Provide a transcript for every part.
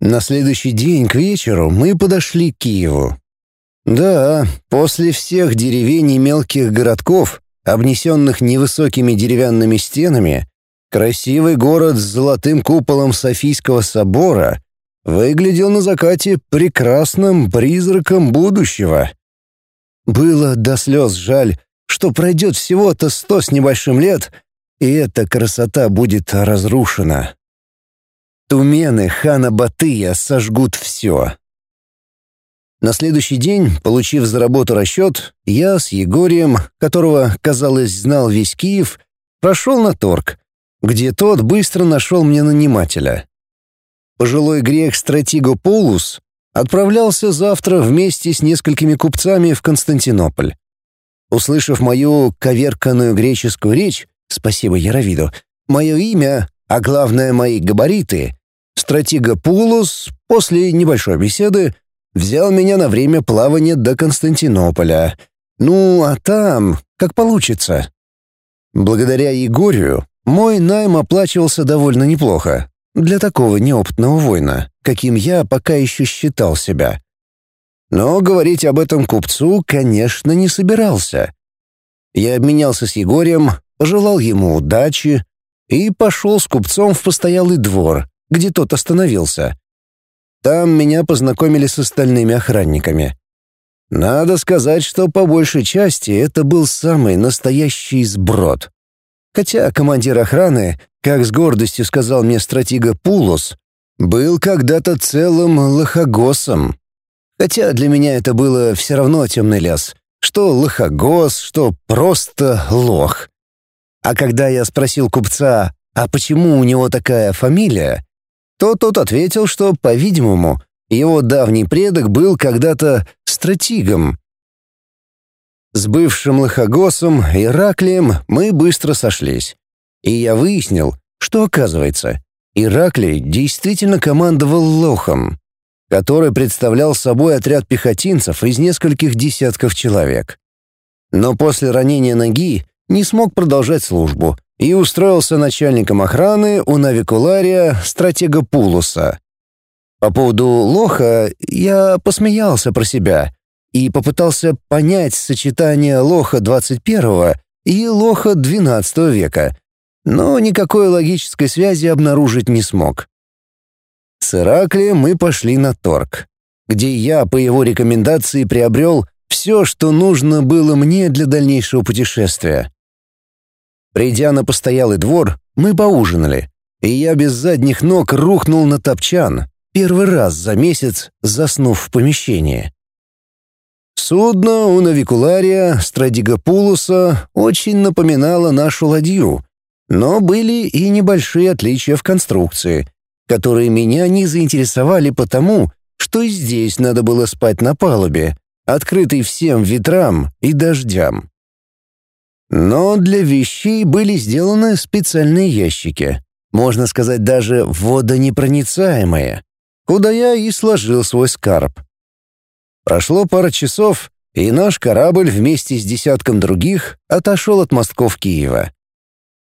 На следующий день к вечеру мы подошли к Киеву. Да, после всех деревень и мелких городков, обнесенных невысокими деревянными стенами, красивый город с золотым куполом Софийского собора выглядел на закате прекрасным призраком будущего. Было до слез жаль, что пройдет всего-то сто с небольшим лет, и эта красота будет разрушена. Тумены хана Батыя сожгут все. На следующий день, получив за работу расчет, я с Егорием, которого, казалось, знал весь Киев, прошел на торг, где тот быстро нашел мне нанимателя. Пожилой грек Стратиго Полус отправлялся завтра вместе с несколькими купцами в Константинополь. Услышав мою коверканную греческую речь, спасибо Яровиду, мое имя, а главное мои габариты, Стратиго Пулус после небольшой беседы взял меня на время плавания до Константинополя. Ну, а там, как получится. Благодаря Егорию мой найм оплачивался довольно неплохо для такого неопытного воина, каким я пока еще считал себя. Но говорить об этом купцу, конечно, не собирался. Я обменялся с Егорием, пожелал ему удачи и пошел с купцом в постоялый двор, где тот остановился. Там меня познакомили с остальными охранниками. Надо сказать, что по большей части это был самый настоящий сброд. Хотя командир охраны, как с гордостью сказал мне стратега Пулос, был когда-то целым лохогосом. Хотя для меня это было все равно темный лес. Что лохогос, что просто лох. А когда я спросил купца, а почему у него такая фамилия, то тот ответил, что, по-видимому, его давний предок был когда-то стратигом. С бывшим лохогосом Ираклием мы быстро сошлись. И я выяснил, что, оказывается, Ираклий действительно командовал лохом, который представлял собой отряд пехотинцев из нескольких десятков человек. Но после ранения ноги не смог продолжать службу и устроился начальником охраны у навикулария стратега Пулуса. По поводу лоха я посмеялся про себя и попытался понять сочетание лоха 21 и лоха 12 века, но никакой логической связи обнаружить не смог. С Ираклием мы пошли на торг, где я по его рекомендации приобрел все, что нужно было мне для дальнейшего путешествия. Придя на постоялый двор, мы поужинали, и я без задних ног рухнул на топчан, первый раз за месяц заснув в помещении. Судно у навикулария Страдигопулуса очень напоминало нашу ладью, но были и небольшие отличия в конструкции, которые меня не заинтересовали потому, что и здесь надо было спать на палубе, открытой всем ветрам и дождям. Но для вещей были сделаны специальные ящики, можно сказать даже водонепроницаемые, куда я и сложил свой скарб. Прошло пара часов, и наш корабль вместе с десятком других отошел от мостков Киева.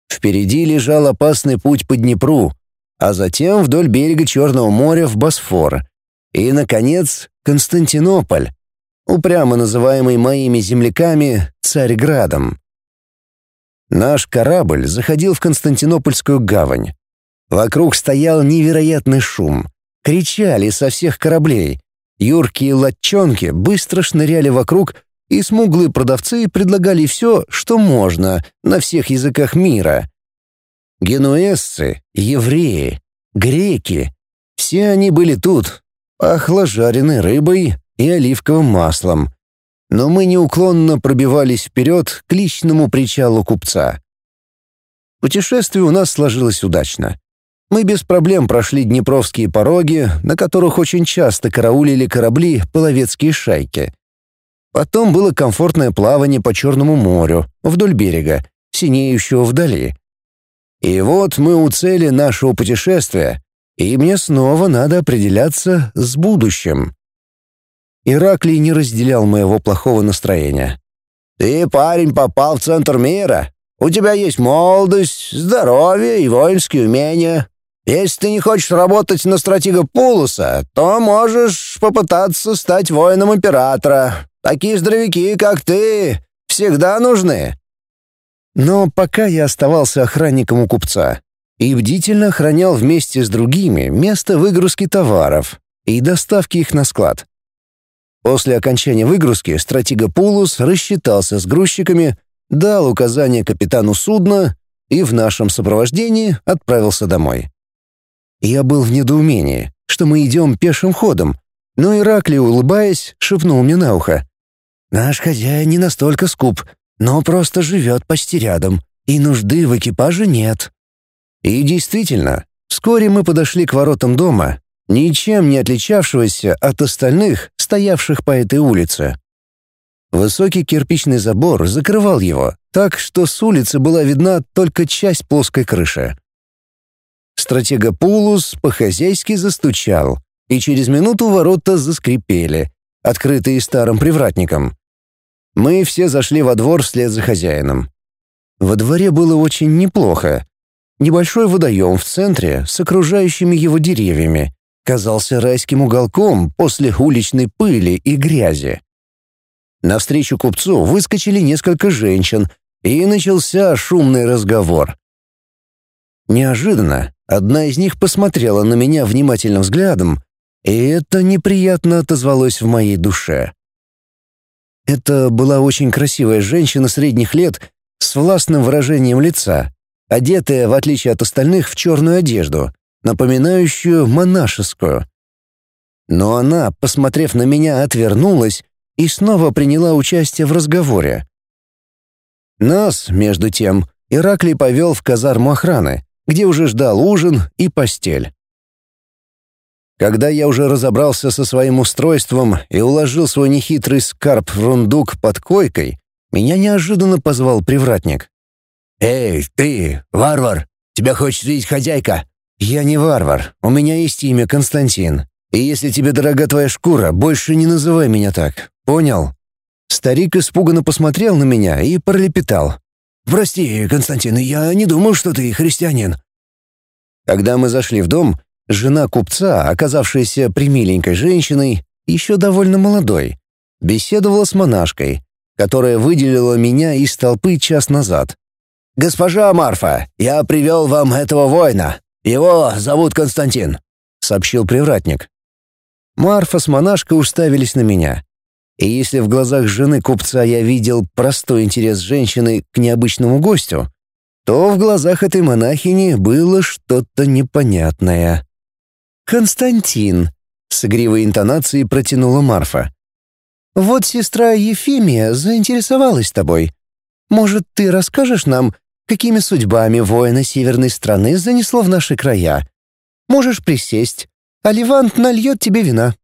Впереди лежал опасный путь по Днепру, а затем вдоль берега Черного моря в Босфор. И, наконец, Константинополь, упрямо называемый моими земляками Царьградом. Наш корабль заходил в Константинопольскую гавань. Вокруг стоял невероятный шум. Кричали со всех кораблей. Юркие латчонки быстро шныряли вокруг, и смуглые продавцы предлагали все, что можно, на всех языках мира. Генуэзцы, евреи, греки — все они были тут, пахло жареной рыбой и оливковым маслом, но мы неуклонно пробивались вперед к личному причалу купца. Путешествие у нас сложилось удачно. Мы без проблем прошли Днепровские пороги, на которых очень часто караулили корабли половецкие шайки. Потом было комфортное плавание по Черному морю, вдоль берега, синеющего вдали. И вот мы у цели нашего путешествия, и мне снова надо определяться с будущим. Ираклий не разделял моего плохого настроения. «Ты, парень, попал в центр мира. У тебя есть молодость, здоровье и воинские умения. Если ты не хочешь работать на стратега Пулуса, то можешь попытаться стать воином императора. Такие здоровяки, как ты, всегда нужны». Но пока я оставался охранником у купца и бдительно охранял вместе с другими место выгрузки товаров и доставки их на склад. После окончания выгрузки стратега Пулус рассчитался с грузчиками, дал указание капитану судна и в нашем сопровождении отправился домой. Я был в недоумении, что мы идем пешим ходом, но Ираклий, улыбаясь, шепнул мне на ухо. «Наш хозяин не настолько скуп, но просто живет почти рядом, и нужды в экипаже нет». И действительно, вскоре мы подошли к воротам дома, ничем не отличавшегося от остальных, стоявших по этой улице. Высокий кирпичный забор закрывал его, так что с улицы была видна только часть плоской крыши. Стратега Пулус по-хозяйски застучал, и через минуту ворота заскрипели, открытые старым привратником. Мы все зашли во двор вслед за хозяином. Во дворе было очень неплохо. Небольшой водоем в центре с окружающими его деревьями казался райским уголком после уличной пыли и грязи. Навстречу купцу выскочили несколько женщин, и начался шумный разговор. Неожиданно одна из них посмотрела на меня внимательным взглядом, и это неприятно отозвалось в моей душе. Это была очень красивая женщина средних лет с властным выражением лица, одетая, в отличие от остальных, в черную одежду, напоминающую монашескую. Но она, посмотрев на меня, отвернулась и снова приняла участие в разговоре. Нас, между тем, Ираклий повел в казарму охраны, где уже ждал ужин и постель. Когда я уже разобрался со своим устройством и уложил свой нехитрый скарб в рундук под койкой, меня неожиданно позвал привратник. «Эй, ты, варвар! Тебя хочет видеть хозяйка!» «Я не варвар, у меня есть имя Константин. И если тебе дорога твоя шкура, больше не называй меня так. Понял?» Старик испуганно посмотрел на меня и пролепетал. «Прости, Константин, я не думал, что ты христианин». Когда мы зашли в дом, жена купца, оказавшаяся примиленькой женщиной, еще довольно молодой, беседовала с монашкой, которая выделила меня из толпы час назад. «Госпожа Марфа, я привел вам этого воина. Его зовут Константин», — сообщил привратник. Марфа с монашкой уставились на меня. И если в глазах жены купца я видел простой интерес женщины к необычному гостю, то в глазах этой монахини было что-то непонятное. «Константин», — с игривой интонацией протянула Марфа. «Вот сестра Ефимия заинтересовалась тобой. Может, ты расскажешь нам, какими судьбами воина северной страны занесло в наши края? Можешь присесть, а Левант нальет тебе вина».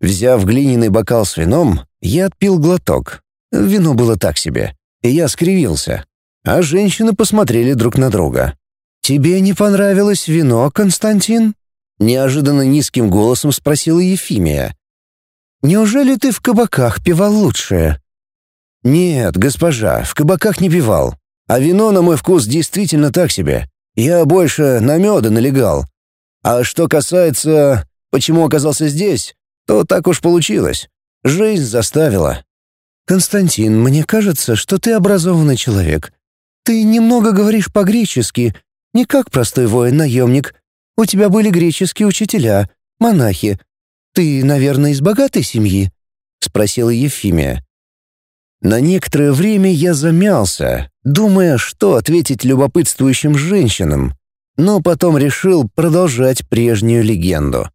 Взяв глиняный бокал с вином, я отпил глоток. Вино было так себе, и я скривился. А женщины посмотрели друг на друга. «Тебе не понравилось вино, Константин?» Неожиданно низким голосом спросила Ефимия. «Неужели ты в кабаках пивал лучшее?» «Нет, госпожа, в кабаках не пивал. А вино, на мой вкус, действительно так себе. Я больше на меда налегал. А что касается, почему оказался здесь, то так уж получилось. Жизнь заставила. Константин, мне кажется, что ты образованный человек. Ты немного говоришь по-гречески, не как простой воин-наемник. У тебя были греческие учителя, монахи. Ты, наверное, из богатой семьи?» — спросила Ефимия. На некоторое время я замялся, думая, что ответить любопытствующим женщинам, но потом решил продолжать прежнюю легенду.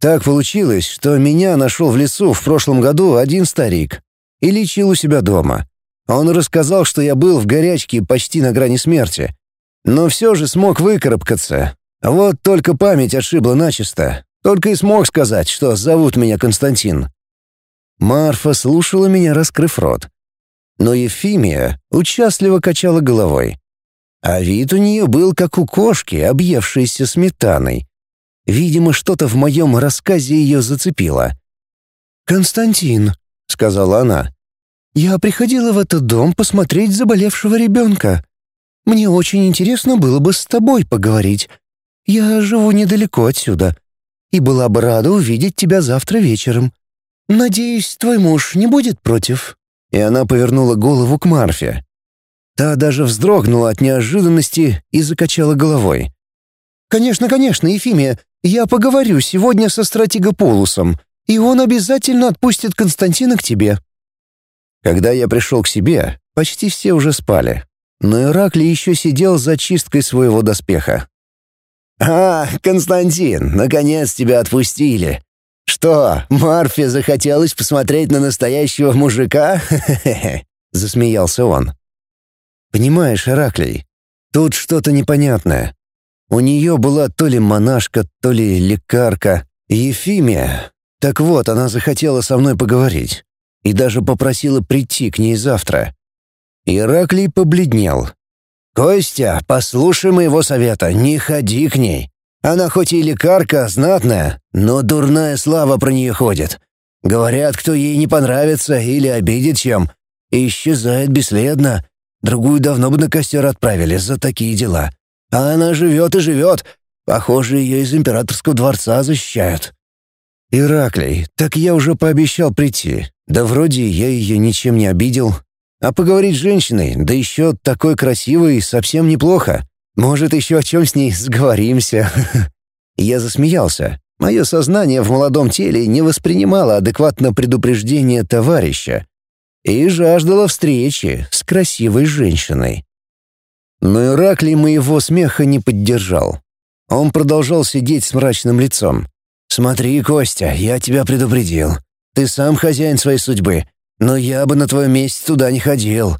Так получилось, что меня нашел в лесу в прошлом году один старик и лечил у себя дома. Он рассказал, что я был в горячке почти на грани смерти, но все же смог выкарабкаться. Вот только память отшибла начисто. Только и смог сказать, что зовут меня Константин. Марфа слушала меня, раскрыв рот. Но Ефимия участливо качала головой. А вид у нее был как у кошки, объевшейся сметаной. Видимо, что-то в моем рассказе ее зацепило. «Константин», — сказала она, — «я приходила в этот дом посмотреть заболевшего ребенка. Мне очень интересно было бы с тобой поговорить, Я живу недалеко отсюда и была бы рада увидеть тебя завтра вечером. Надеюсь, твой муж не будет против». И она повернула голову к Марфе. Та даже вздрогнула от неожиданности и закачала головой. «Конечно, конечно, Ефимия, я поговорю сегодня со стратегополусом, и он обязательно отпустит Константина к тебе». Когда я пришел к себе, почти все уже спали, но Иракли еще сидел за чисткой своего доспеха. «А, Константин, наконец тебя отпустили. Что, Марфе захотелось посмотреть на настоящего мужика?» засмеялся он. «Понимаешь, Ираклий, тут что-то непонятное. У нее была то ли монашка, то ли лекарка, Ефимия. Так вот, она захотела со мной поговорить и даже попросила прийти к ней завтра. Ираклий побледнел, «Костя, послушай моего совета, не ходи к ней. Она хоть и лекарка, знатная, но дурная слава про нее ходит. Говорят, кто ей не понравится или обидит чем, исчезает бесследно. Другую давно бы на костер отправили за такие дела. А она живет и живет. Похоже, ее из императорского дворца защищают». «Ираклий, так я уже пообещал прийти. Да вроде я ее ничем не обидел, а поговорить с женщиной, да еще такой красивой, совсем неплохо. Может, еще о чем с ней сговоримся. Я засмеялся. Мое сознание в молодом теле не воспринимало адекватно предупреждение товарища и жаждало встречи с красивой женщиной. Но Ираклий моего смеха не поддержал. Он продолжал сидеть с мрачным лицом. «Смотри, Костя, я тебя предупредил. Ты сам хозяин своей судьбы. Но я бы на твоем месте туда не ходил.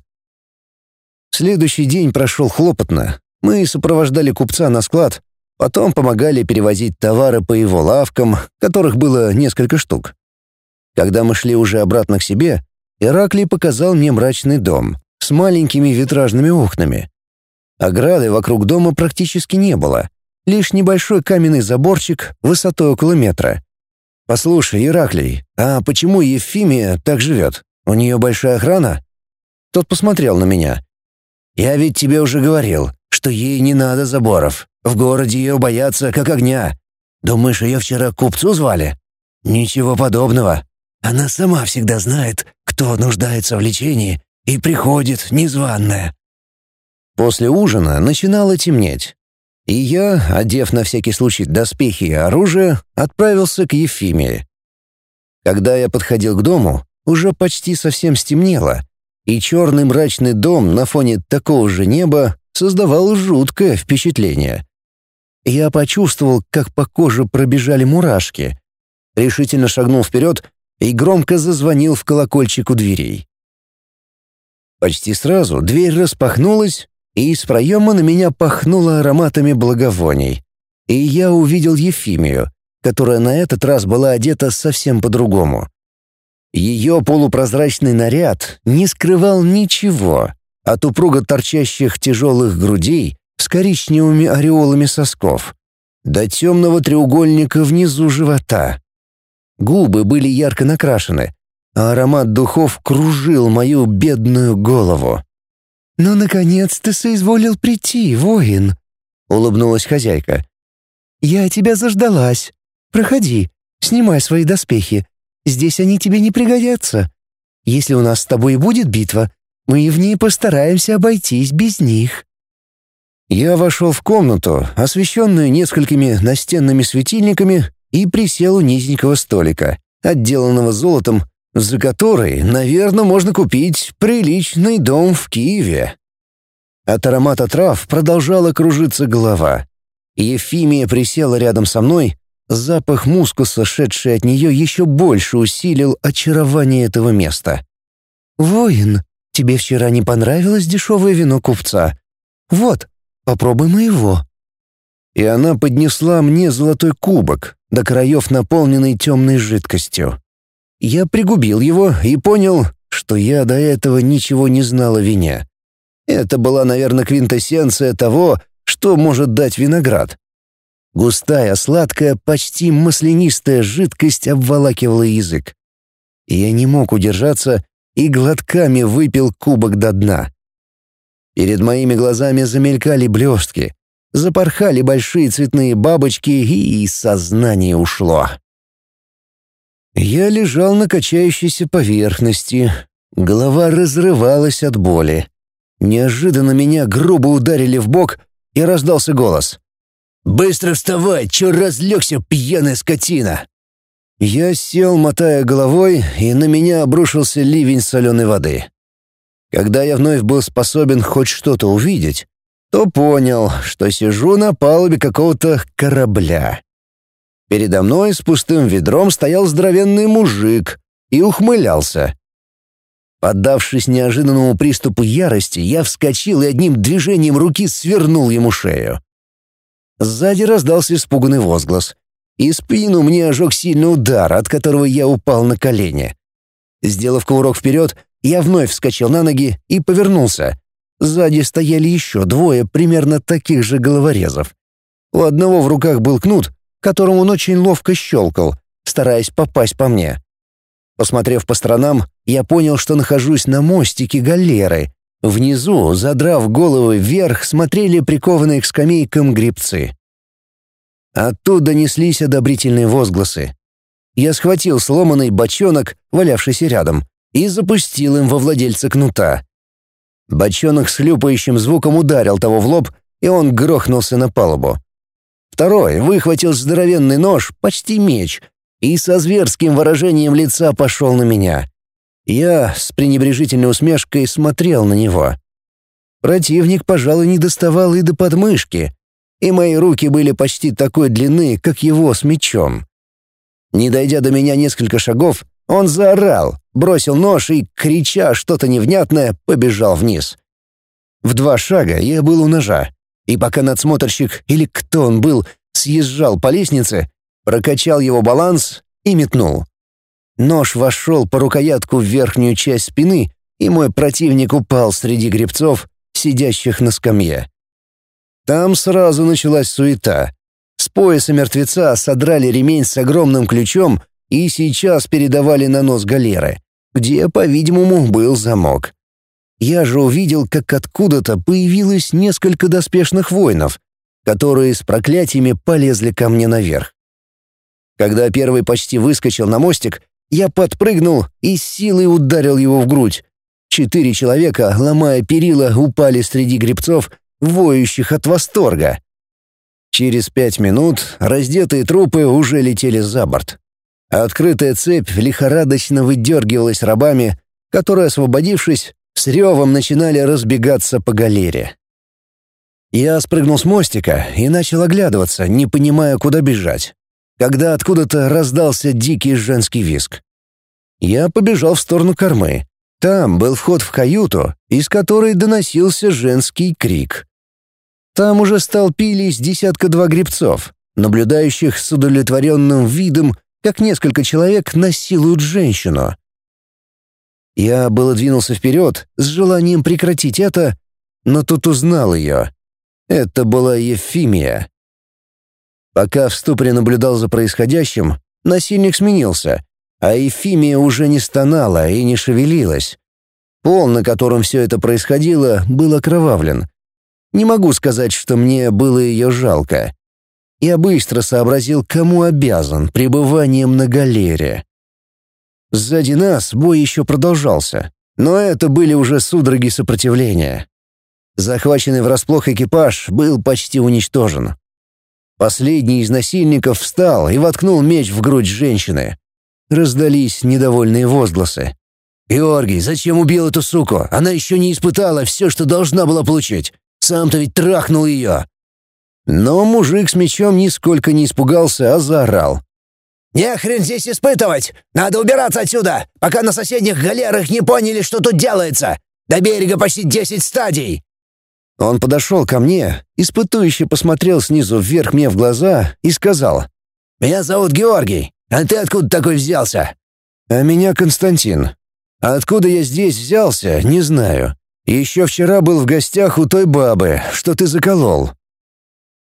Следующий день прошел хлопотно. Мы сопровождали купца на склад, потом помогали перевозить товары по его лавкам, которых было несколько штук. Когда мы шли уже обратно к себе, Ираклий показал мне мрачный дом с маленькими витражными окнами. Ограды вокруг дома практически не было, лишь небольшой каменный заборчик высотой около метра. «Послушай, Ираклий, а почему Ефимия так живет? У нее большая охрана?» Тот посмотрел на меня. «Я ведь тебе уже говорил, что ей не надо заборов. В городе ее боятся как огня. Думаешь, ее вчера купцу звали? Ничего подобного. Она сама всегда знает, кто нуждается в лечении, и приходит незваная». После ужина начинало темнеть. И я, одев на всякий случай доспехи и оружие, отправился к Ефимии. Когда я подходил к дому, уже почти совсем стемнело, и черный мрачный дом на фоне такого же неба создавал жуткое впечатление. Я почувствовал, как по коже пробежали мурашки, решительно шагнул вперед и громко зазвонил в колокольчик у дверей. Почти сразу дверь распахнулась, и из проема на меня пахнуло ароматами благовоний. И я увидел Ефимию, которая на этот раз была одета совсем по-другому. Ее полупрозрачный наряд не скрывал ничего от упруго торчащих тяжелых грудей с коричневыми ореолами сосков до темного треугольника внизу живота. Губы были ярко накрашены, а аромат духов кружил мою бедную голову. «Ну, наконец ты соизволил прийти, воин!» — улыбнулась хозяйка. «Я тебя заждалась. Проходи, снимай свои доспехи. Здесь они тебе не пригодятся. Если у нас с тобой будет битва, мы и в ней постараемся обойтись без них». Я вошел в комнату, освещенную несколькими настенными светильниками, и присел у низенького столика, отделанного золотом, за который, наверное, можно купить приличный дом в Киеве. От аромата трав продолжала кружиться голова. Ефимия присела рядом со мной Запах мускуса, шедший от нее, еще больше усилил очарование этого места. «Воин, тебе вчера не понравилось дешевое вино купца? Вот, попробуй моего». И она поднесла мне золотой кубок, до краев наполненный темной жидкостью. Я пригубил его и понял, что я до этого ничего не знал о вине. Это была, наверное, квинтэссенция того, что может дать виноград. Густая, сладкая, почти маслянистая жидкость обволакивала язык. Я не мог удержаться и глотками выпил кубок до дна. Перед моими глазами замелькали блестки, запорхали большие цветные бабочки, и сознание ушло. Я лежал на качающейся поверхности. Голова разрывалась от боли. Неожиданно меня грубо ударили в бок, и раздался голос. «Быстро вставай, чё разлегся, пьяная скотина!» Я сел, мотая головой, и на меня обрушился ливень соленой воды. Когда я вновь был способен хоть что-то увидеть, то понял, что сижу на палубе какого-то корабля. Передо мной с пустым ведром стоял здоровенный мужик и ухмылялся. Поддавшись неожиданному приступу ярости, я вскочил и одним движением руки свернул ему шею. Сзади раздался испуганный возглас, и спину мне ожег сильный удар, от которого я упал на колени. Сделав кувырок вперед, я вновь вскочил на ноги и повернулся. Сзади стояли еще двое примерно таких же головорезов. У одного в руках был кнут, которым он очень ловко щелкал, стараясь попасть по мне. Посмотрев по сторонам, я понял, что нахожусь на мостике галеры. Внизу, задрав головы вверх, смотрели прикованные к скамейкам грибцы. Оттуда неслись одобрительные возгласы. Я схватил сломанный бочонок, валявшийся рядом, и запустил им во владельца кнута. Бочонок с хлюпающим звуком ударил того в лоб, и он грохнулся на палубу. Второй выхватил здоровенный нож, почти меч, и со зверским выражением лица пошел на меня. Я с пренебрежительной усмешкой смотрел на него. Противник, пожалуй, не доставал и до подмышки, и мои руки были почти такой длины, как его с мечом. Не дойдя до меня несколько шагов, он заорал, бросил нож и, крича что-то невнятное, побежал вниз. В два шага я был у ножа, и пока надсмотрщик, или кто он был, съезжал по лестнице, прокачал его баланс и метнул. Нож вошел по рукоятку в верхнюю часть спины, и мой противник упал среди гребцов, сидящих на скамье. Там сразу началась суета. С пояса мертвеца содрали ремень с огромным ключом и сейчас передавали на нос галеры, где, по-видимому, был замок. Я же увидел, как откуда-то появилось несколько доспешных воинов, которые с проклятиями полезли ко мне наверх. Когда первый почти выскочил на мостик, я подпрыгнул и силой ударил его в грудь. Четыре человека, ломая перила, упали среди грибцов, воющих от восторга. Через пять минут раздетые трупы уже летели за борт. Открытая цепь лихорадочно выдергивалась рабами, которые, освободившись, с ревом начинали разбегаться по галере. Я спрыгнул с мостика и начал оглядываться, не понимая, куда бежать, когда откуда-то раздался дикий женский визг. Я побежал в сторону кормы. Там был вход в каюту, из которой доносился женский крик. Там уже столпились десятка-два гребцов, наблюдающих с удовлетворенным видом как несколько человек насилуют женщину. Я было двинулся вперед с желанием прекратить это, но тут узнал ее. Это была Ефимия. Пока в ступоре наблюдал за происходящим, насильник сменился, а Ефимия уже не стонала и не шевелилась. Пол, на котором все это происходило, был окровавлен. Не могу сказать, что мне было ее жалко. Я быстро сообразил, кому обязан пребыванием на галере. Сзади нас бой еще продолжался, но это были уже судороги сопротивления. Захваченный врасплох экипаж был почти уничтожен. Последний из насильников встал и воткнул меч в грудь женщины. Раздались недовольные возгласы. «Георгий, зачем убил эту суку? Она еще не испытала все, что должна была получить. Сам-то ведь трахнул ее. Но мужик с мечом нисколько не испугался, а заорал. «Не хрен здесь испытывать! Надо убираться отсюда, пока на соседних галерах не поняли, что тут делается! До берега почти десять стадий!» Он подошел ко мне, испытующе посмотрел снизу вверх мне в глаза и сказал. «Меня зовут Георгий, а ты откуда такой взялся?» «А меня Константин. Откуда я здесь взялся, не знаю. Еще вчера был в гостях у той бабы, что ты заколол.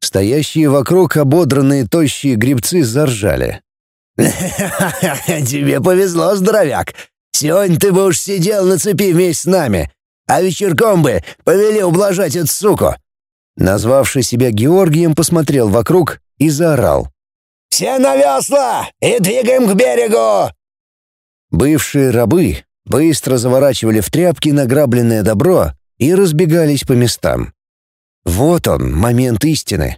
Стоящие вокруг ободранные тощие грибцы заржали. «Тебе повезло, здоровяк. Сегодня ты бы уж сидел на цепи вместе с нами, а вечерком бы повели ублажать эту суку. Назвавший себя Георгием, посмотрел вокруг и заорал. «Все на весла и двигаем к берегу!» Бывшие рабы быстро заворачивали в тряпки награбленное добро и разбегались по местам. Вот он, момент истины.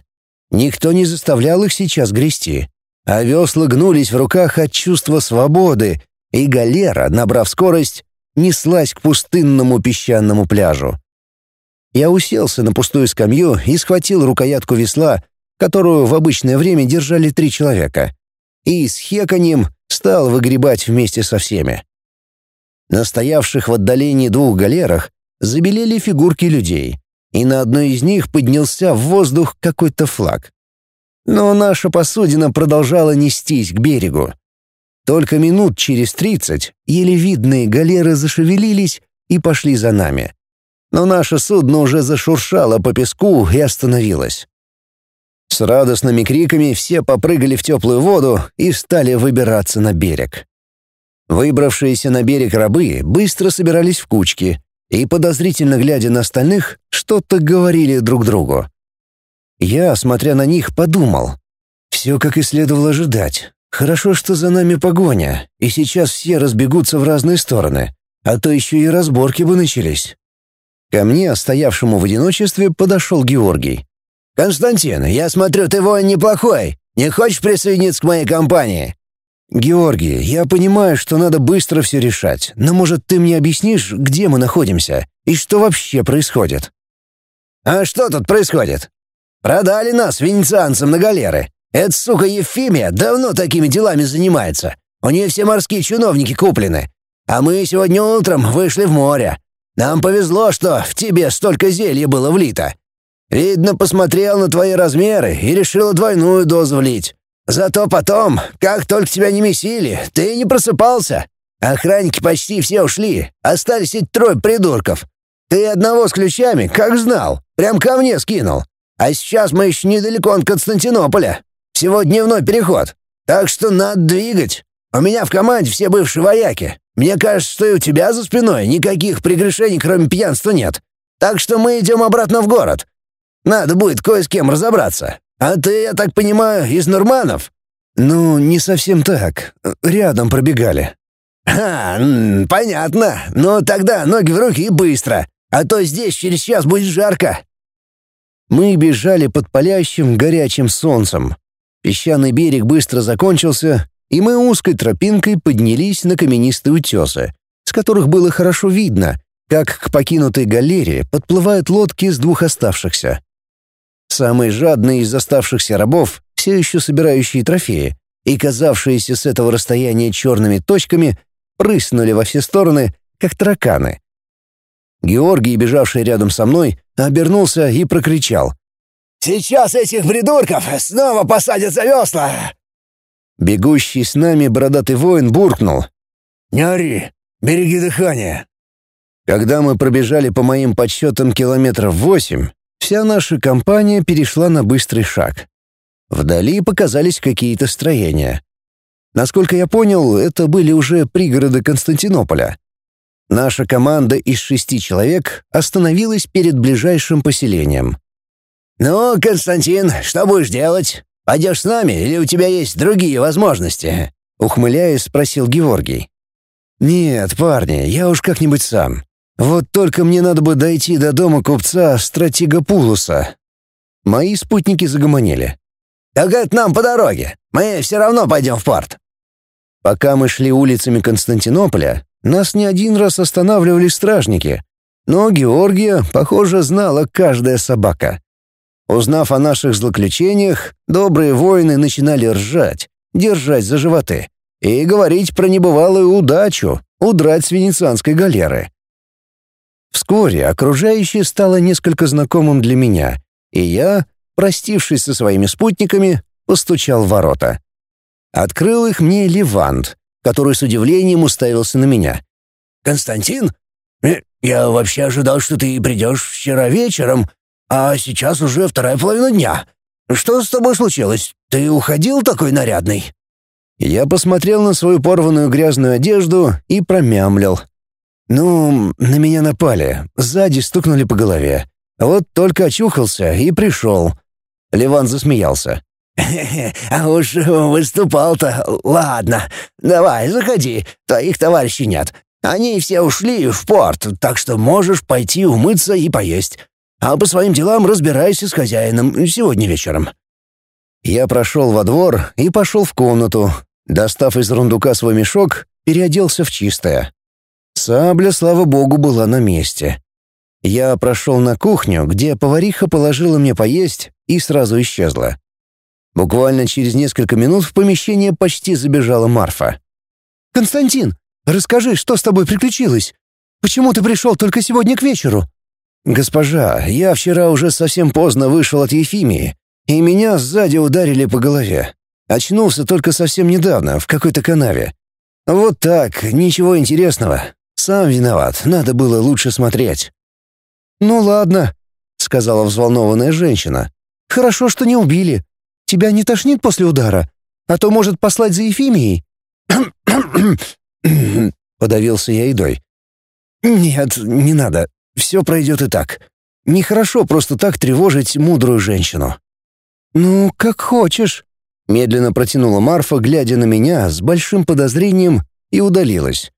Никто не заставлял их сейчас грести, а весла гнулись в руках от чувства свободы, и галера, набрав скорость, неслась к пустынному песчаному пляжу. Я уселся на пустую скамью и схватил рукоятку весла, которую в обычное время держали три человека, и с хеканьем стал выгребать вместе со всеми. На стоявших в отдалении двух галерах забелели фигурки людей, и на одной из них поднялся в воздух какой-то флаг. Но наша посудина продолжала нестись к берегу. Только минут через тридцать еле видные галеры зашевелились и пошли за нами. Но наше судно уже зашуршало по песку и остановилось. С радостными криками все попрыгали в теплую воду и стали выбираться на берег. Выбравшиеся на берег рабы быстро собирались в кучки и, подозрительно глядя на остальных, что-то говорили друг другу. Я, смотря на них, подумал. Все, как и следовало ожидать. Хорошо, что за нами погоня, и сейчас все разбегутся в разные стороны, а то еще и разборки бы начались. Ко мне, стоявшему в одиночестве, подошел Георгий. «Константин, я смотрю, ты воин неплохой. Не хочешь присоединиться к моей компании?» «Георгий, я понимаю, что надо быстро все решать, но, может, ты мне объяснишь, где мы находимся и что вообще происходит?» «А что тут происходит? Продали нас венецианцам на галеры. Эта сука Ефимия давно такими делами занимается. У нее все морские чиновники куплены. А мы сегодня утром вышли в море. Нам повезло, что в тебе столько зелья было влито. Видно, посмотрел на твои размеры и решил двойную дозу влить. Зато потом, как только тебя не месили, ты не просыпался. Охранники почти все ушли, остались эти трое придурков. Ты одного с ключами, как знал, прям ко мне скинул. А сейчас мы еще недалеко от Константинополя. Всего дневной переход. Так что надо двигать. У меня в команде все бывшие вояки. Мне кажется, что и у тебя за спиной никаких прегрешений, кроме пьянства, нет. Так что мы идем обратно в город. Надо будет кое с кем разобраться. А ты, я так понимаю, из Нурманов?» «Ну, не совсем так. Рядом пробегали». «А, понятно. Ну тогда ноги в руки и быстро. А то здесь через час будет жарко». Мы бежали под палящим горячим солнцем. Песчаный берег быстро закончился, и мы узкой тропинкой поднялись на каменистые утесы, с которых было хорошо видно, как к покинутой галерее подплывают лодки с двух оставшихся. Самые жадные из оставшихся рабов, все еще собирающие трофеи, и казавшиеся с этого расстояния черными точками, прыснули во все стороны, как тараканы. Георгий, бежавший рядом со мной, обернулся и прокричал. «Сейчас этих придурков снова посадят за весла!» Бегущий с нами бородатый воин буркнул. «Не ори, береги дыхание». Когда мы пробежали по моим подсчетам километров восемь, вся наша компания перешла на быстрый шаг. Вдали показались какие-то строения. Насколько я понял, это были уже пригороды Константинополя. Наша команда из шести человек остановилась перед ближайшим поселением. «Ну, Константин, что будешь делать? Пойдешь с нами или у тебя есть другие возможности?» Ухмыляясь, спросил Георгий. «Нет, парни, я уж как-нибудь сам. Вот только мне надо бы дойти до дома купца Стратега Пулуса». Мои спутники загомонили. «Так это нам по дороге. Мы все равно пойдем в порт». Пока мы шли улицами Константинополя, нас не один раз останавливали стражники. Но Георгия, похоже, знала каждая собака. Узнав о наших злоключениях, добрые воины начинали ржать, держать за животы и говорить про небывалую удачу удрать с венецианской галеры. Вскоре окружающее стало несколько знакомым для меня, и я, простившись со своими спутниками, постучал в ворота. Открыл их мне Левант, который с удивлением уставился на меня. «Константин? Э, я вообще ожидал, что ты придешь вчера вечером, а сейчас уже вторая половина дня. Что с тобой случилось? Ты уходил такой нарядный?» Я посмотрел на свою порванную грязную одежду и промямлил. «Ну, на меня напали, сзади стукнули по голове. Вот только очухался и пришел». Ливан засмеялся. «А уж выступал-то, ладно. Давай, заходи, твоих товарищей нет. Они все ушли в порт, так что можешь пойти умыться и поесть. А по своим делам разбирайся с хозяином сегодня вечером». Я прошел во двор и пошел в комнату. Достав из рундука свой мешок, переоделся в чистое. Сабля, слава богу, была на месте. Я прошел на кухню, где повариха положила мне поесть и сразу исчезла. Буквально через несколько минут в помещение почти забежала Марфа. «Константин, расскажи, что с тобой приключилось? Почему ты пришел только сегодня к вечеру?» «Госпожа, я вчера уже совсем поздно вышел от Ефимии, и меня сзади ударили по голове. Очнулся только совсем недавно, в какой-то канаве. Вот так, ничего интересного. Сам виноват, надо было лучше смотреть». «Ну ладно», — сказала взволнованная женщина. «Хорошо, что не убили. Тебя не тошнит после удара? А то может послать за Ефимией?» Подавился я едой. «Нет, не надо. Все пройдет и так. Нехорошо просто так тревожить мудрую женщину». «Ну, как хочешь», — медленно протянула Марфа, глядя на меня с большим подозрением, и удалилась.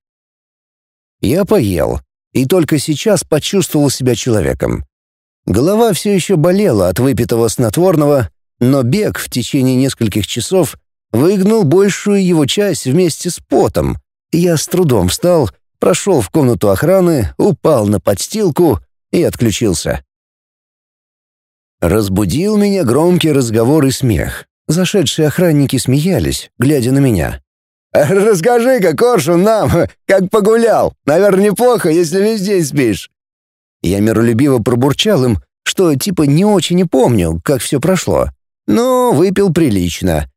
Я поел, и только сейчас почувствовал себя человеком. Голова все еще болела от выпитого снотворного, но бег в течение нескольких часов выгнал большую его часть вместе с потом. Я с трудом встал, прошел в комнату охраны, упал на подстилку и отключился. Разбудил меня громкий разговор и смех. Зашедшие охранники смеялись, глядя на меня. «Расскажи-ка, Коршун, нам, как погулял. Наверное, неплохо, если весь день спишь». Я миролюбиво пробурчал им, что типа не очень и помню, как все прошло но выпил прилично.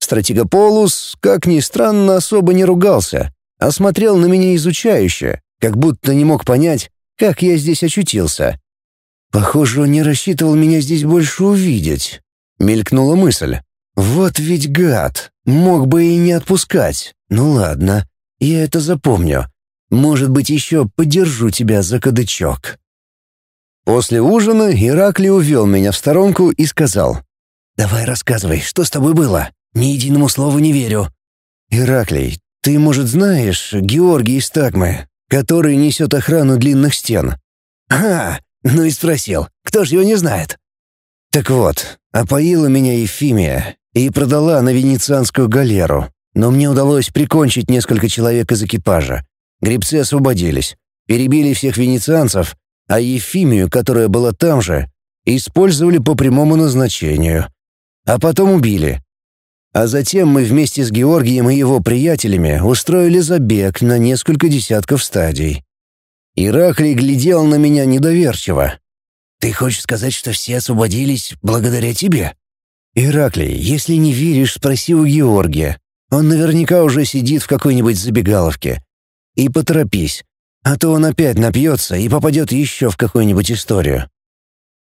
Стратегополус, как ни странно, особо не ругался, а смотрел на меня изучающе, как будто не мог понять, как я здесь очутился. Похоже, он не рассчитывал меня здесь больше увидеть. Мелькнула мысль. Вот ведь гад, мог бы и не отпускать. Ну ладно, я это запомню. Может быть, еще подержу тебя за кадычок. После ужина Иракли увел меня в сторонку и сказал. Давай рассказывай, что с тобой было? Ни единому слову не верю. Ираклий, ты, может, знаешь Георгий из Тагмы, который несет охрану длинных стен? А, ну и спросил. Кто ж его не знает? Так вот, опоила меня Ефимия и продала на венецианскую галеру. Но мне удалось прикончить несколько человек из экипажа. Гребцы освободились, перебили всех венецианцев, а Ефимию, которая была там же, использовали по прямому назначению а потом убили. А затем мы вместе с Георгием и его приятелями устроили забег на несколько десятков стадий. Ираклий глядел на меня недоверчиво. «Ты хочешь сказать, что все освободились благодаря тебе?» «Ираклий, если не веришь, спроси у Георгия. Он наверняка уже сидит в какой-нибудь забегаловке. И поторопись, а то он опять напьется и попадет еще в какую-нибудь историю».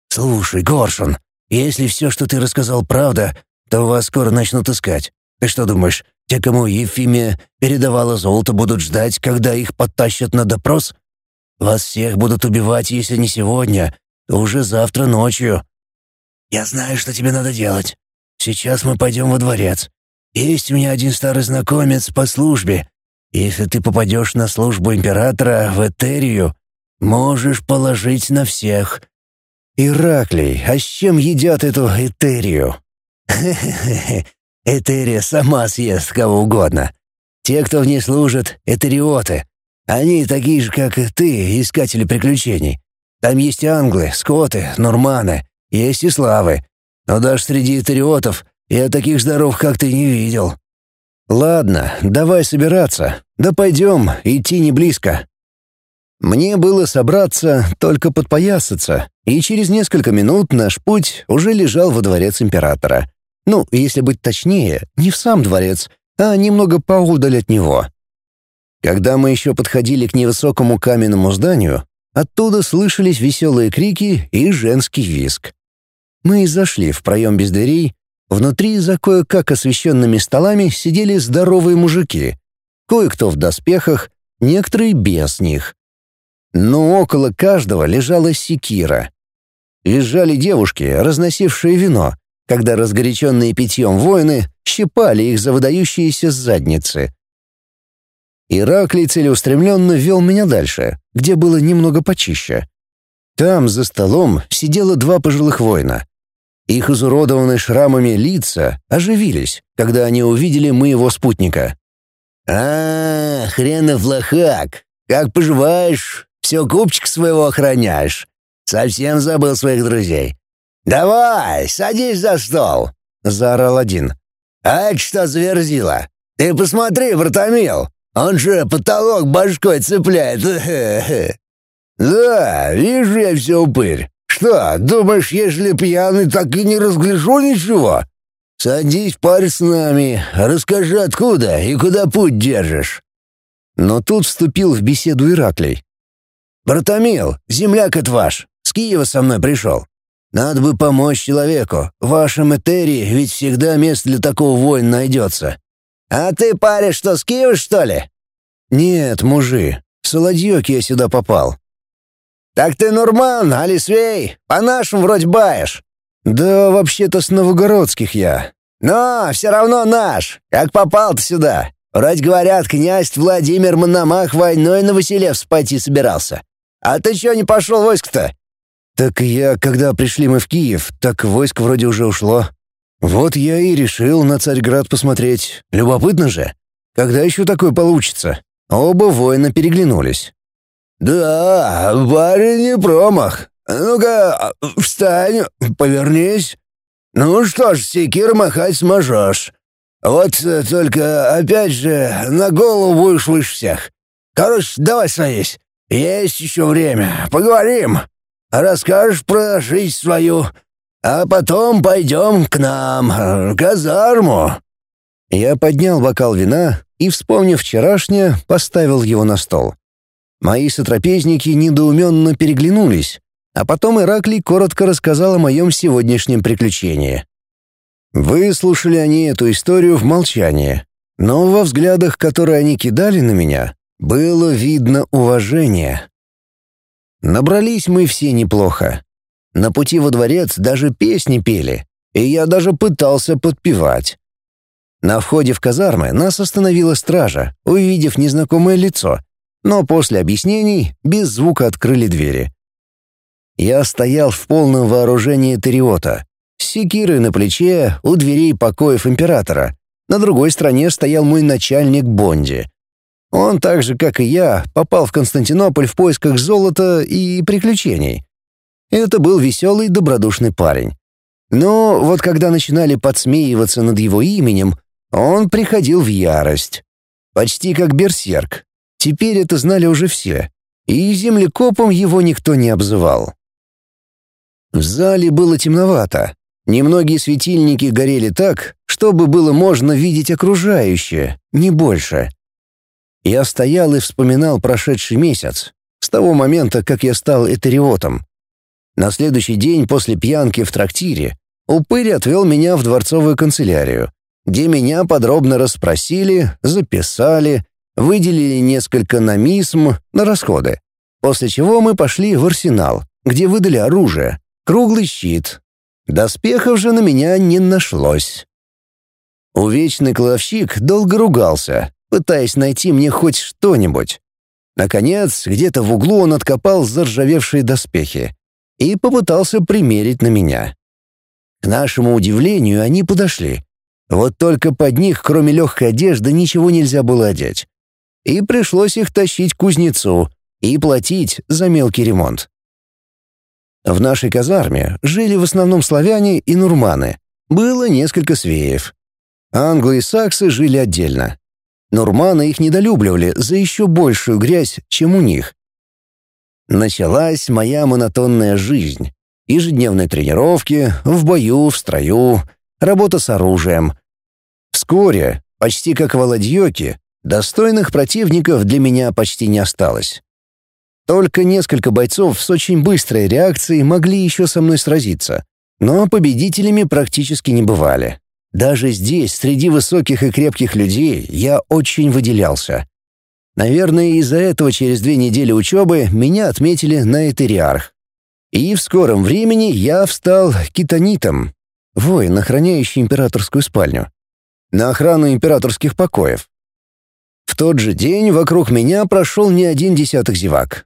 «Слушай, Горшун, если все, что ты рассказал, правда, то вас скоро начнут искать. Ты что думаешь, те, кому Ефимия передавала золото, будут ждать, когда их подтащат на допрос? Вас всех будут убивать, если не сегодня, то уже завтра ночью. Я знаю, что тебе надо делать. Сейчас мы пойдем во дворец. Есть у меня один старый знакомец по службе. Если ты попадешь на службу императора в Этерию, можешь положить на всех. «Ираклий, а с чем едят эту Этерию?» Этерия сама съест кого угодно. Те, кто в ней служит, — этериоты. Они такие же, как и ты, искатели приключений. Там есть англы, скоты, норманы, есть и славы. Но даже среди этериотов я таких здоров, как ты, не видел». «Ладно, давай собираться. Да пойдем, идти не близко». Мне было собраться, только подпоясаться, и через несколько минут наш путь уже лежал во дворец императора. Ну, если быть точнее, не в сам дворец, а немного поудаль от него. Когда мы еще подходили к невысокому каменному зданию, оттуда слышались веселые крики и женский визг. Мы зашли в проем без дверей, внутри за кое-как освещенными столами сидели здоровые мужики, кое-кто в доспехах, некоторые без них но около каждого лежала секира. Визжали девушки, разносившие вино, когда разгоряченные питьем воины щипали их за выдающиеся задницы. Ираклий целеустремленно вел меня дальше, где было немного почище. Там, за столом, сидело два пожилых воина. Их изуродованные шрамами лица оживились, когда они увидели моего спутника. «А, хренов лохак! Как поживаешь? Все купчик своего охраняешь? Совсем забыл своих друзей. Давай, садись за стол!» — заорал один. «А это что зверзило? Ты посмотри, братомил! Он же потолок башкой цепляет. Да, вижу я все упырь. Что, думаешь, если пьяный, так и не разгляжу ничего? Садись, парь с нами, расскажи, откуда и куда путь держишь. Но тут вступил в беседу Ираклий. «Братомил, земляк это ваш, с Киева со мной пришел. Надо бы помочь человеку. В вашем Этерии ведь всегда место для такого воина найдется. «А ты, парень, что, с Киева, что ли?» «Нет, мужи, с Ладьёки я сюда попал». «Так ты Нурман, Алисвей, по-нашему вроде баешь». «Да, вообще-то с новогородских я». «Но все равно наш. Как попал-то сюда? Вроде говорят, князь Владимир Мономах войной на Василевс пойти собирался. А ты чё не пошел войск-то?» «Так я, когда пришли мы в Киев, так войск вроде уже ушло. Вот я и решил на Царьград посмотреть. Любопытно же. Когда еще такое получится? Оба воина переглянулись. «Да, парень не промах. Ну-ка, встань, повернись. Ну что ж, секир махать сможешь. Вот только, опять же, на голову будешь выше всех. Короче, давай садись. Есть еще время. Поговорим. Расскажешь про жизнь свою, а потом пойдем к нам, в казарму». Я поднял бокал вина и, вспомнив вчерашнее, поставил его на стол. Мои сотрапезники недоуменно переглянулись, а потом Ираклий коротко рассказал о моем сегодняшнем приключении. Выслушали они эту историю в молчании, но во взглядах, которые они кидали на меня, было видно уважение. Набрались мы все неплохо. На пути во дворец даже песни пели, и я даже пытался подпевать. На входе в казармы нас остановила стража, увидев незнакомое лицо, но после объяснений без звука открыли двери. Я стоял в полном вооружении Териота, с секирой на плече у дверей покоев императора. На другой стороне стоял мой начальник Бонди. Он так же, как и я, попал в Константинополь в поисках золота и приключений. Это был веселый, добродушный парень. Но вот когда начинали подсмеиваться над его именем, он приходил в ярость. Почти как берсерк. Теперь это знали уже все. И землекопом его никто не обзывал. В зале было темновато. Немногие светильники горели так, чтобы было можно видеть окружающее, не больше. Я стоял и вспоминал прошедший месяц, с того момента, как я стал этериотом. На следующий день после пьянки в трактире упырь отвел меня в дворцовую канцелярию, где меня подробно расспросили, записали, выделили несколько намисм на расходы, после чего мы пошли в арсенал, где выдали оружие, круглый щит. Доспехов же на меня не нашлось. Увечный кладовщик долго ругался, пытаясь найти мне хоть что-нибудь. Наконец, где-то в углу он откопал заржавевшие доспехи и попытался примерить на меня. К нашему удивлению, они подошли. Вот только под них, кроме легкой одежды, ничего нельзя было одеть. И пришлось их тащить к кузнецу и платить за мелкий ремонт. В нашей казарме жили в основном славяне и нурманы. Было несколько свеев. Англы и саксы жили отдельно. Нурманы их недолюбливали за еще большую грязь, чем у них. Началась моя монотонная жизнь. Ежедневные тренировки, в бою, в строю, работа с оружием. Вскоре, почти как в Аладьёке, достойных противников для меня почти не осталось. Только несколько бойцов с очень быстрой реакцией могли еще со мной сразиться, но победителями практически не бывали. Даже здесь, среди высоких и крепких людей, я очень выделялся. Наверное, из-за этого через две недели учебы меня отметили на Этериарх. И в скором времени я встал китонитом, воин, охраняющий императорскую спальню, на охрану императорских покоев. В тот же день вокруг меня прошел не один десяток зевак.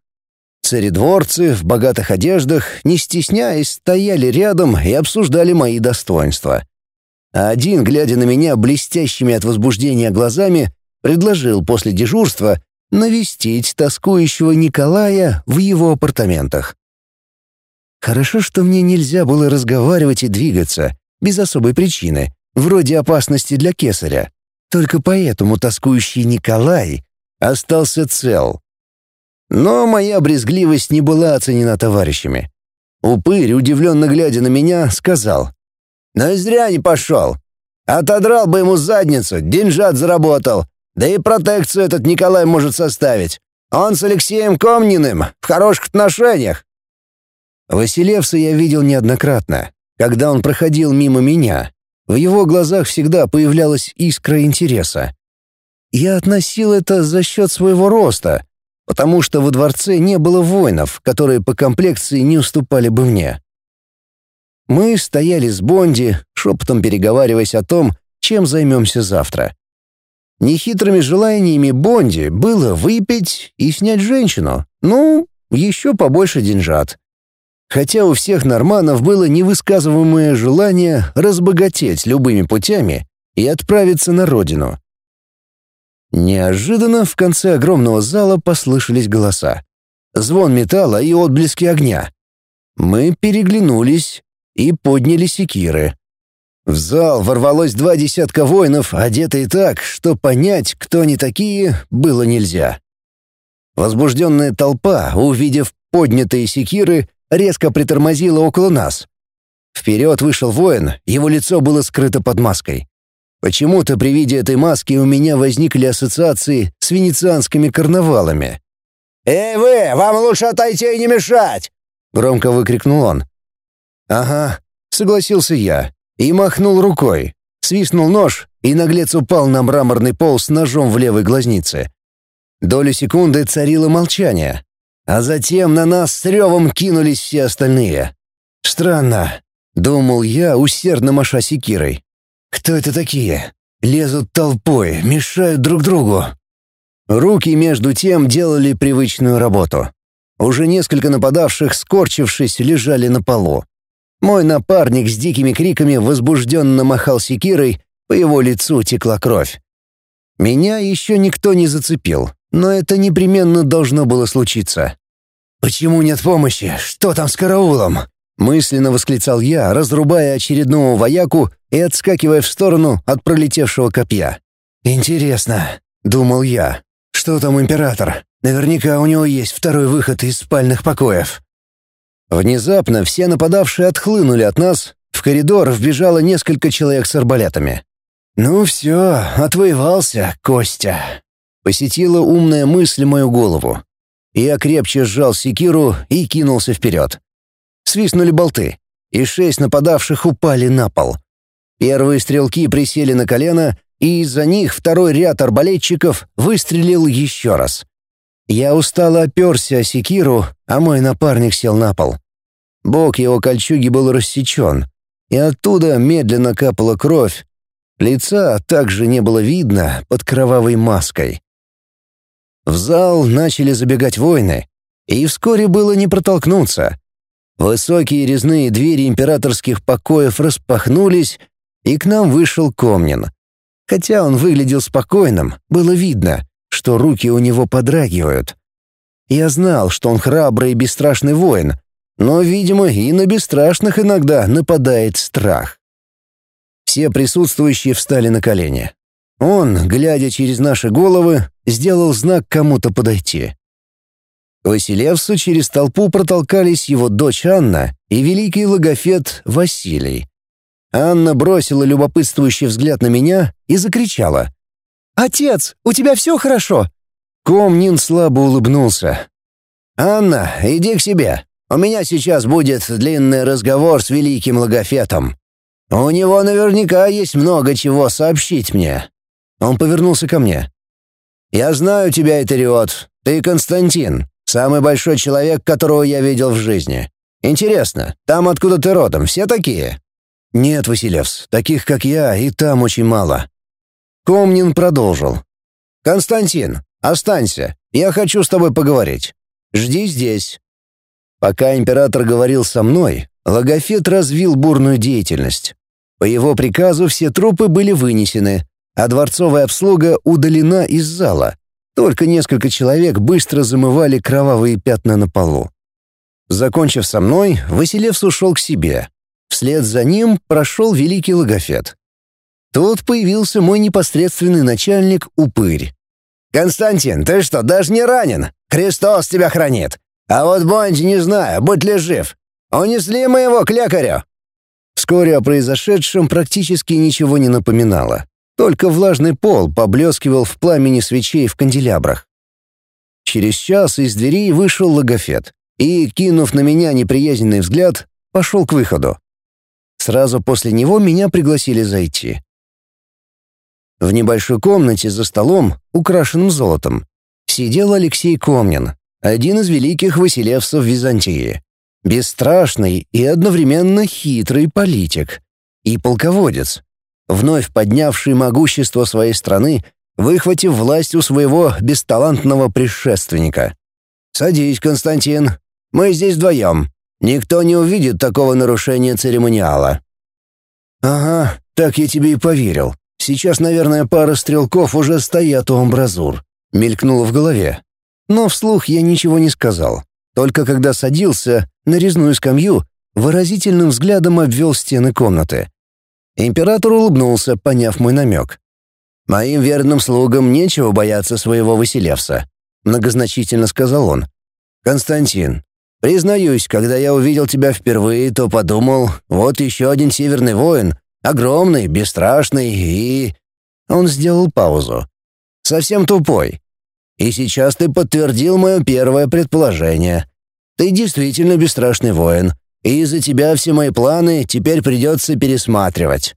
Царедворцы в богатых одеждах, не стесняясь, стояли рядом и обсуждали мои достоинства. А один, глядя на меня блестящими от возбуждения глазами, предложил после дежурства навестить тоскующего Николая в его апартаментах. Хорошо, что мне нельзя было разговаривать и двигаться, без особой причины, вроде опасности для кесаря. Только поэтому тоскующий Николай остался цел. Но моя брезгливость не была оценена товарищами. Упырь, удивленно глядя на меня, сказал. «Но зря не пошел. Отодрал бы ему задницу, деньжат заработал. Да и протекцию этот Николай может составить. Он с Алексеем Комниным в хороших отношениях». Василевса я видел неоднократно, когда он проходил мимо меня. В его глазах всегда появлялась искра интереса. Я относил это за счет своего роста, потому что во дворце не было воинов, которые по комплекции не уступали бы мне. Мы стояли с Бонди, шепотом переговариваясь о том, чем займемся завтра. Нехитрыми желаниями Бонди было выпить и снять женщину, ну, еще побольше деньжат. Хотя у всех норманов было невысказываемое желание разбогатеть любыми путями и отправиться на родину. Неожиданно в конце огромного зала послышались голоса. Звон металла и отблески огня. Мы переглянулись и подняли секиры. В зал ворвалось два десятка воинов, одетые так, что понять, кто они такие, было нельзя. Возбужденная толпа, увидев поднятые секиры, резко притормозила около нас. Вперед вышел воин, его лицо было скрыто под маской. Почему-то при виде этой маски у меня возникли ассоциации с венецианскими карнавалами. «Эй вы, вам лучше отойти и не мешать!» — громко выкрикнул он. «Ага», — согласился я и махнул рукой. Свистнул нож, и наглец упал на мраморный пол с ножом в левой глазнице. Долю секунды царило молчание, а затем на нас с ревом кинулись все остальные. «Странно», — думал я, усердно маша секирой. «Кто это такие? Лезут толпой, мешают друг другу». Руки, между тем, делали привычную работу. Уже несколько нападавших, скорчившись, лежали на полу. Мой напарник с дикими криками возбужденно махал секирой, по его лицу текла кровь. Меня еще никто не зацепил, но это непременно должно было случиться. «Почему нет помощи? Что там с караулом?» Мысленно восклицал я, разрубая очередного вояку и отскакивая в сторону от пролетевшего копья. «Интересно», — думал я, — «что там император? Наверняка у него есть второй выход из спальных покоев». Внезапно все нападавшие отхлынули от нас, в коридор вбежало несколько человек с арбалетами. «Ну все, отвоевался, Костя», Посетила умная мысль мою голову. Я крепче сжал секиру и кинулся вперед. Свистнули болты, и шесть нападавших упали на пол. Первые стрелки присели на колено, и из-за них второй ряд арбалетчиков выстрелил еще раз. Я устало оперся о секиру, а мой напарник сел на пол. Бок его кольчуги был рассечен, и оттуда медленно капала кровь. Лица также не было видно под кровавой маской. В зал начали забегать воины, и вскоре было не протолкнуться. Высокие резные двери императорских покоев распахнулись, и к нам вышел Комнин. Хотя он выглядел спокойным, было видно, что руки у него подрагивают. Я знал, что он храбрый и бесстрашный воин, но, видимо, и на бесстрашных иногда нападает страх. Все присутствующие встали на колени. Он, глядя через наши головы, сделал знак кому-то подойти. К Василевсу через толпу протолкались его дочь Анна и великий логофет Василий. Анна бросила любопытствующий взгляд на меня и закричала. «Отец, у тебя все хорошо?» Комнин слабо улыбнулся. «Анна, иди к себе. У меня сейчас будет длинный разговор с великим логофетом. У него наверняка есть много чего сообщить мне». Он повернулся ко мне. «Я знаю тебя, Этериот. Ты Константин, самый большой человек, которого я видел в жизни. Интересно, там, откуда ты родом, все такие?» «Нет, Василевс, таких, как я, и там очень мало». Комнин продолжил. «Константин, останься, я хочу с тобой поговорить. Жди здесь». Пока император говорил со мной, Логофет развил бурную деятельность. По его приказу все трупы были вынесены, а дворцовая обслуга удалена из зала. Только несколько человек быстро замывали кровавые пятна на полу. Закончив со мной, Василевс ушел к себе. Вслед за ним прошел великий логофет. Тут появился мой непосредственный начальник Упырь. «Константин, ты что, даже не ранен? Христос тебя хранит! А вот Бонди не знаю, будь ли жив. Унесли мы его к лекарю!» Вскоре о произошедшем практически ничего не напоминало. Только влажный пол поблескивал в пламени свечей в канделябрах. Через час из дверей вышел логофет и, кинув на меня неприязненный взгляд, пошел к выходу. Сразу после него меня пригласили зайти. В небольшой комнате за столом, украшенным золотом, сидел Алексей Комнин, один из великих Василевсов Византии. Бесстрашный и одновременно хитрый политик. И полководец, вновь поднявший могущество своей страны, выхватив власть у своего бесталантного предшественника. «Садись, Константин. Мы здесь вдвоем. Никто не увидит такого нарушения церемониала». «Ага, так я тебе и поверил. Сейчас, наверное, пара стрелков уже стоят у амбразур», — мелькнуло в голове. Но вслух я ничего не сказал. Только когда садился на резную скамью, выразительным взглядом обвел стены комнаты. Император улыбнулся, поняв мой намек. «Моим верным слугам нечего бояться своего Василевса», — многозначительно сказал он. «Константин, признаюсь, когда я увидел тебя впервые, то подумал, вот еще один северный воин, огромный, бесстрашный и...» Он сделал паузу. «Совсем тупой. И сейчас ты подтвердил мое первое предположение. Ты действительно бесстрашный воин, из-за тебя все мои планы теперь придется пересматривать.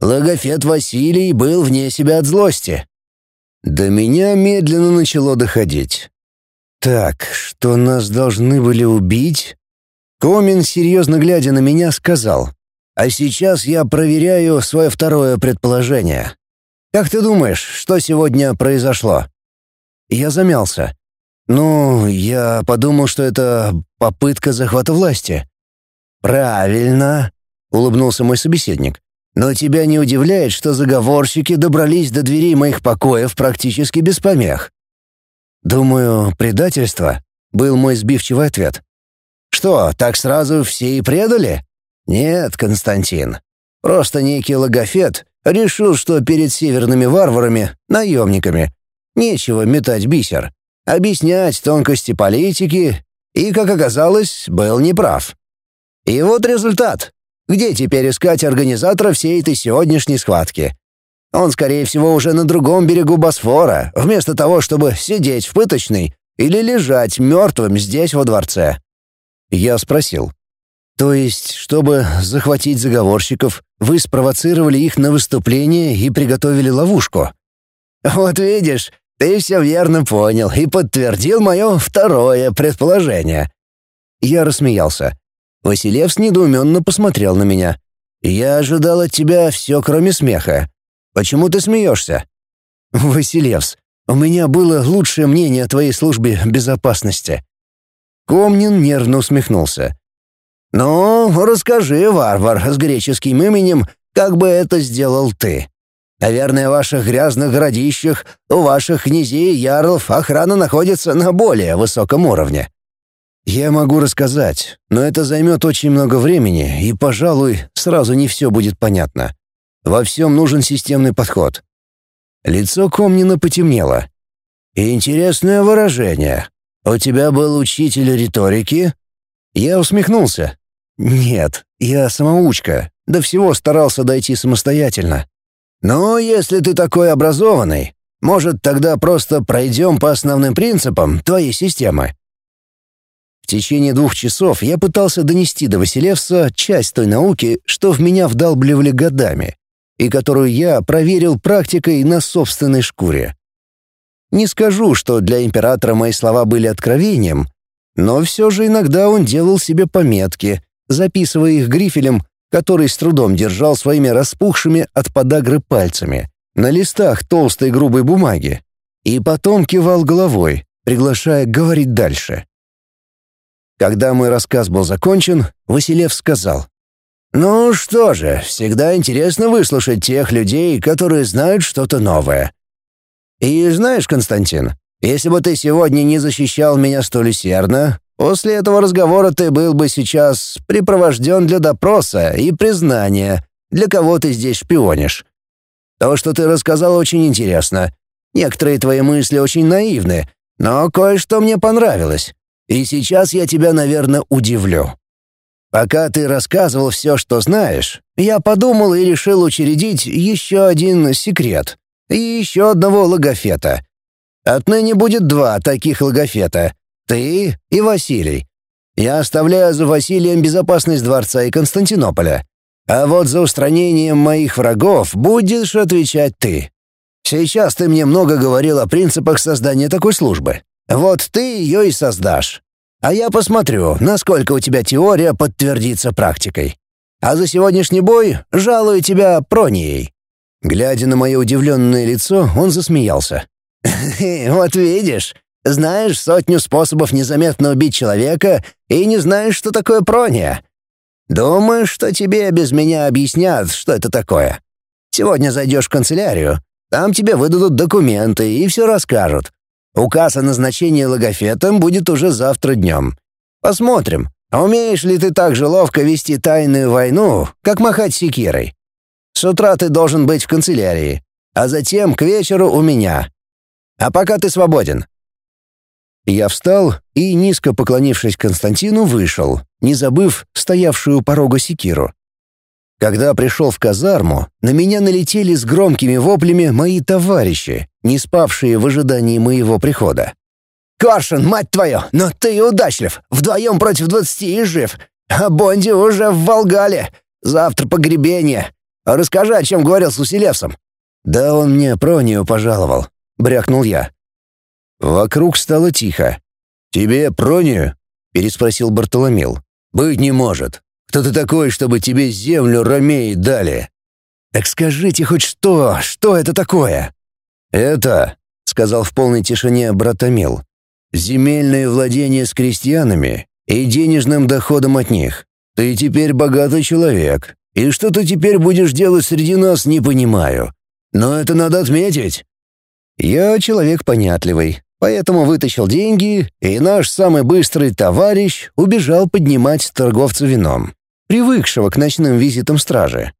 Логофет Василий был вне себя от злости. До меня медленно начало доходить. Так, что нас должны были убить? Комин, серьезно глядя на меня, сказал. А сейчас я проверяю свое второе предположение. Как ты думаешь, что сегодня произошло? Я замялся. Ну, я подумал, что это попытка захвата власти. «Правильно», — улыбнулся мой собеседник. «Но тебя не удивляет, что заговорщики добрались до дверей моих покоев практически без помех?» «Думаю, предательство», — был мой сбивчивый ответ. «Что, так сразу все и предали?» «Нет, Константин. Просто некий логофет решил, что перед северными варварами, наемниками, нечего метать бисер, объяснять тонкости политики, и, как оказалось, был неправ. И вот результат. Где теперь искать организатора всей этой сегодняшней схватки? Он, скорее всего, уже на другом берегу Босфора, вместо того, чтобы сидеть в пыточной или лежать мертвым здесь во дворце. Я спросил. То есть, чтобы захватить заговорщиков, вы спровоцировали их на выступление и приготовили ловушку? Вот видишь, ты все верно понял и подтвердил мое второе предположение. Я рассмеялся. Василевс недоуменно посмотрел на меня. «Я ожидал от тебя все, кроме смеха. Почему ты смеешься?» «Василевс, у меня было лучшее мнение о твоей службе безопасности». Комнин нервно усмехнулся. «Ну, расскажи, варвар с греческим именем, как бы это сделал ты. Наверное, в ваших грязных городищах, у ваших князей и ярлов охрана находится на более высоком уровне. Я могу рассказать, но это займет очень много времени, и, пожалуй, сразу не все будет понятно. Во всем нужен системный подход. Лицо Комнина потемнело. «Интересное выражение. У тебя был учитель риторики?» Я усмехнулся. «Нет, я самоучка. До всего старался дойти самостоятельно. Но если ты такой образованный, может, тогда просто пройдем по основным принципам твоей системы. В течение двух часов я пытался донести до Василевса часть той науки, что в меня вдалбливали годами, и которую я проверил практикой на собственной шкуре. Не скажу, что для императора мои слова были откровением, Но все же иногда он делал себе пометки, записывая их грифелем, который с трудом держал своими распухшими от подагры пальцами, на листах толстой грубой бумаги, и потом кивал головой, приглашая говорить дальше. Когда мой рассказ был закончен, Василев сказал, «Ну что же, всегда интересно выслушать тех людей, которые знают что-то новое. И знаешь, Константин, если бы ты сегодня не защищал меня столь усердно, после этого разговора ты был бы сейчас припровожден для допроса и признания, для кого ты здесь шпионишь. То, что ты рассказал, очень интересно. Некоторые твои мысли очень наивны, но кое-что мне понравилось. И сейчас я тебя, наверное, удивлю. Пока ты рассказывал все, что знаешь, я подумал и решил учредить еще один секрет и еще одного логофета. Отныне будет два таких логофета — ты и Василий. Я оставляю за Василием безопасность дворца и Константинополя. А вот за устранением моих врагов будешь отвечать ты. Сейчас ты мне много говорил о принципах создания такой службы. Вот ты ее и создашь. А я посмотрю, насколько у тебя теория подтвердится практикой. А за сегодняшний бой жалую тебя пронией». Глядя на мое удивленное лицо, он засмеялся. «Вот видишь, знаешь сотню способов незаметно убить человека и не знаешь, что такое прония. Думаешь, что тебе без меня объяснят, что это такое? Сегодня зайдешь в канцелярию, там тебе выдадут документы и все расскажут. Указ о назначении логофетом будет уже завтра днем. Посмотрим, умеешь ли ты так же ловко вести тайную войну, как махать секирой. С утра ты должен быть в канцелярии, а затем к вечеру у меня. А пока ты свободен». Я встал и, низко поклонившись Константину, вышел, не забыв стоявшую у порога секиру. Когда пришел в казарму, на меня налетели с громкими воплями мои товарищи, не спавшие в ожидании моего прихода. «Коршун, мать твою, но ты удачлив! Вдвоем против двадцати и жив! А Бонди уже в Волгале! Завтра погребение! Расскажи, о чем говорил с Уселевсом!» «Да он мне пронию пожаловал», — брякнул я. Вокруг стало тихо. «Тебе пронию?» — переспросил Бартоломил. «Быть не может. Кто ты такой, чтобы тебе землю ромеи дали?» «Так скажите хоть что, что это такое?» «Это», — сказал в полной тишине Братомил, «земельное владение с крестьянами и денежным доходом от них. Ты теперь богатый человек, и что ты теперь будешь делать среди нас, не понимаю. Но это надо отметить». Я человек понятливый, поэтому вытащил деньги, и наш самый быстрый товарищ убежал поднимать торговца вином, привыкшего к ночным визитам стражи.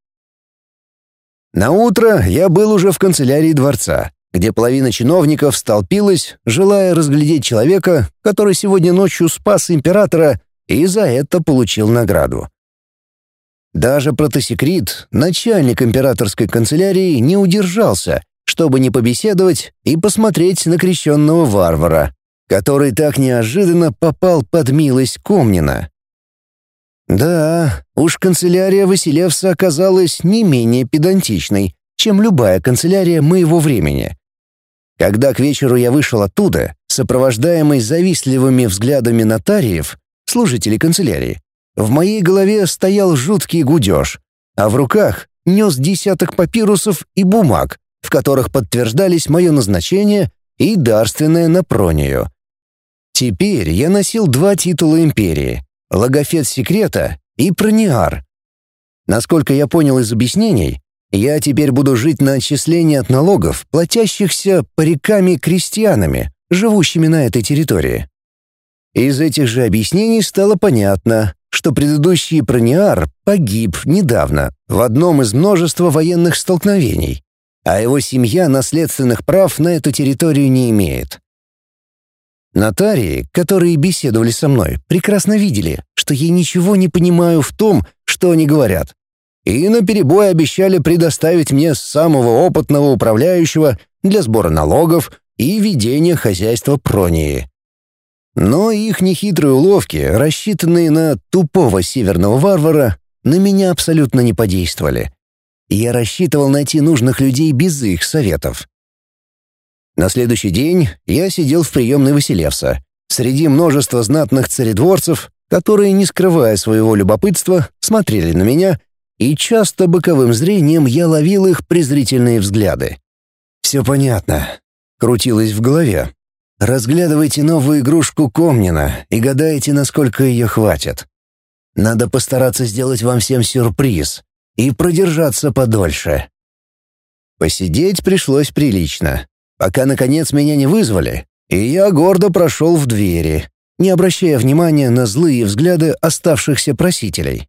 На утро я был уже в канцелярии дворца, где половина чиновников столпилась, желая разглядеть человека, который сегодня ночью спас императора и за это получил награду. Даже протосекрет, начальник императорской канцелярии, не удержался, чтобы не побеседовать и посмотреть на крещенного варвара, который так неожиданно попал под милость Комнина. Да, уж канцелярия Василевса оказалась не менее педантичной, чем любая канцелярия моего времени. Когда к вечеру я вышел оттуда, сопровождаемый завистливыми взглядами нотариев, служителей канцелярии, в моей голове стоял жуткий гудеж, а в руках нес десяток папирусов и бумаг, в которых подтверждались мое назначение и дарственное на пронию. Теперь я носил два титула империи — логофет секрета и прониар. Насколько я понял из объяснений, я теперь буду жить на отчисление от налогов, платящихся париками-крестьянами, живущими на этой территории. Из этих же объяснений стало понятно, что предыдущий прониар погиб недавно в одном из множества военных столкновений, а его семья наследственных прав на эту территорию не имеет. Нотарии, которые беседовали со мной, прекрасно видели, что я ничего не понимаю в том, что они говорят, и наперебой обещали предоставить мне самого опытного управляющего для сбора налогов и ведения хозяйства Пронии. Но их нехитрые уловки, рассчитанные на тупого северного варвара, на меня абсолютно не подействовали. Я рассчитывал найти нужных людей без их советов. На следующий день я сидел в приемной Василевса Среди множества знатных царедворцев, которые, не скрывая своего любопытства, смотрели на меня, и часто боковым зрением я ловил их презрительные взгляды. «Все понятно», — крутилось в голове. «Разглядывайте новую игрушку Комнина и гадайте, насколько ее хватит. Надо постараться сделать вам всем сюрприз и продержаться подольше». Посидеть пришлось прилично, пока, наконец, меня не вызвали, и я гордо прошел в двери, не обращая внимания на злые взгляды оставшихся просителей.